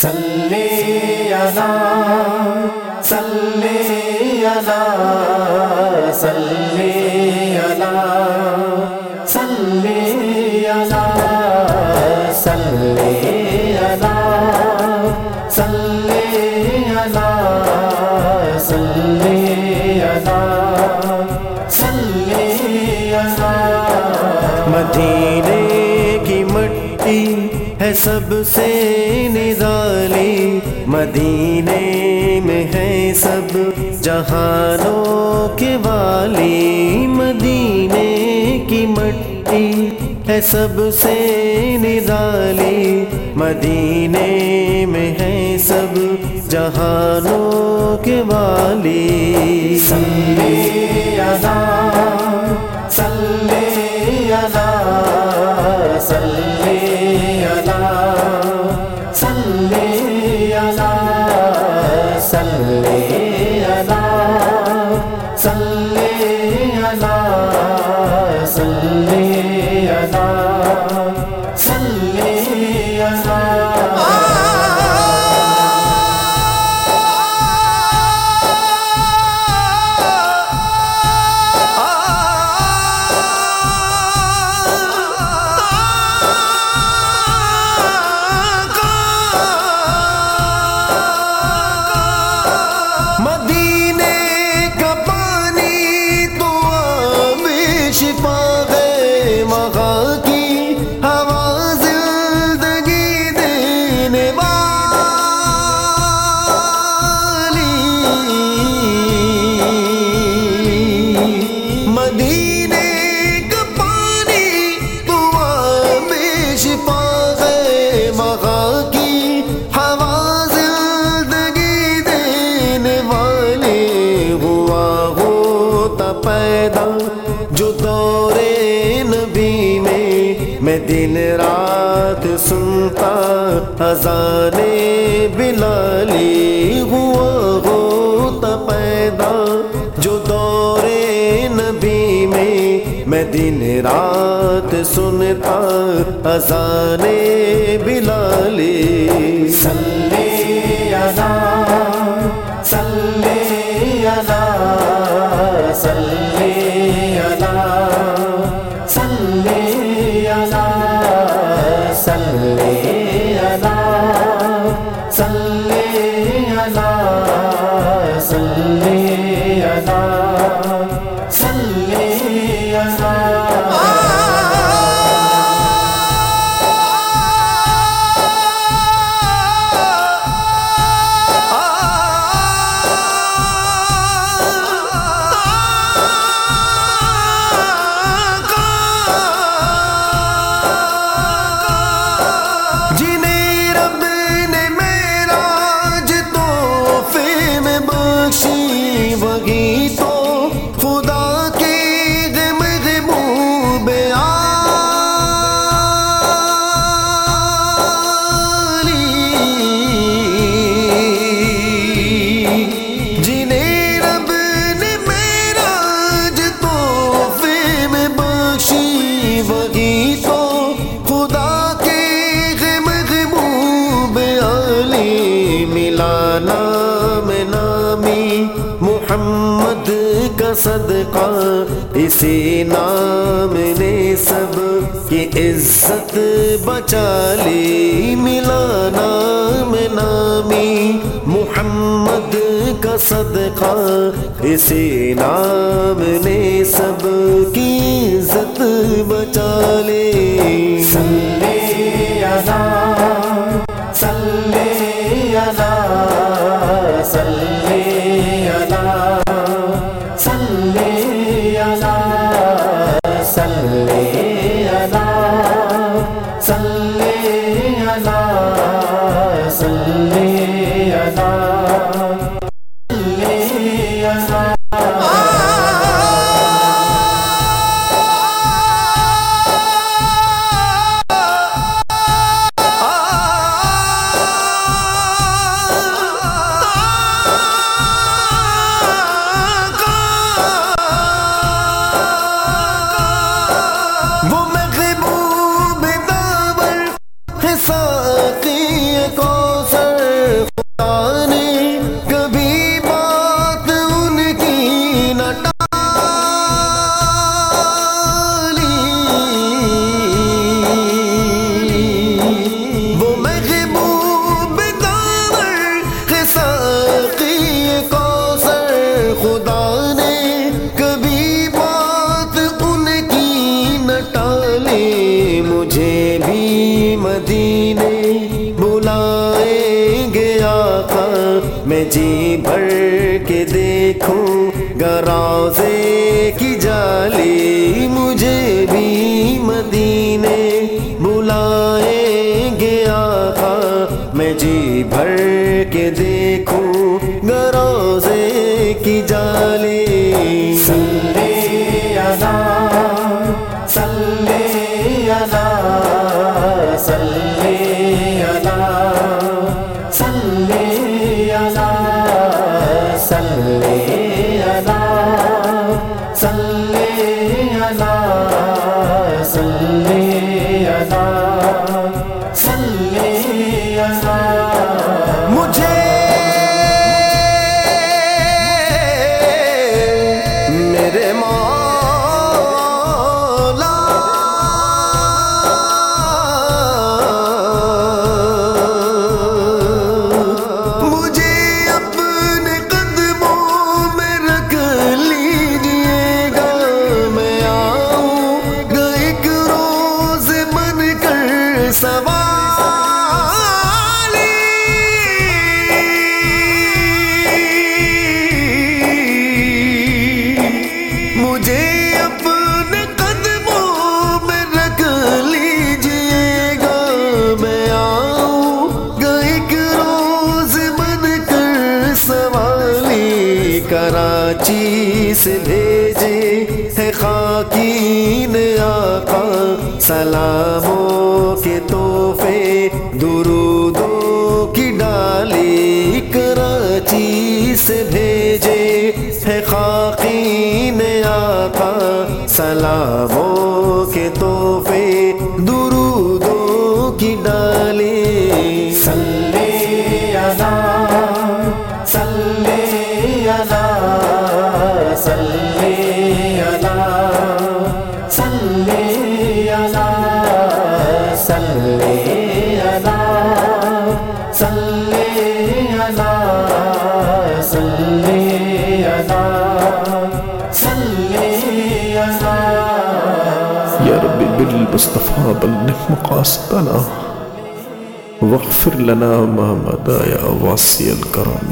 صلی علی صلی علی صلی علی صلی علی، صلی صلی صلی صلی مدینے کی مٹی ہے سب سے نرالی مدینے میں ہے سب جہانوں کے والی۔ مدینے کی مٹی ہے سب سے نرالی۔ مدینے میں ہے سب جہانوں کے والی۔ صلی علی صلی علی صلی دینے والے ہوا ہوتا پیدا جو دور نبی میں میں دن رات سنتا اذان بلالی ہوا ہوتا پیدا جو دور نبی میں میں دن رات سنتا اذان بلالی صلی Allah. صدقہ، اسی نام نے سب کی عزت بچا لی۔ ملا نام نامی محمد کا صدقہ، اسی نام نے سب کی عزت بچا لی۔ صلی اللہ مدینے بلائیں گے آقا میں جی بھر کے دیکھوں گراؤزے کی جالی مجھے کراچی سے بھیجے ہے خاکین آقا۔ سلاموں کے تحفے درودوں کی ڈالی کراچی سے بھیجے ہے خاکین آقا۔ سلاموں کے تحفے درودوں کی ڈالی۔ صلی اللہ يا رب بالمصطفى بلغ مقاصدنا واغفر لنا ما مدى يا واسع الكرم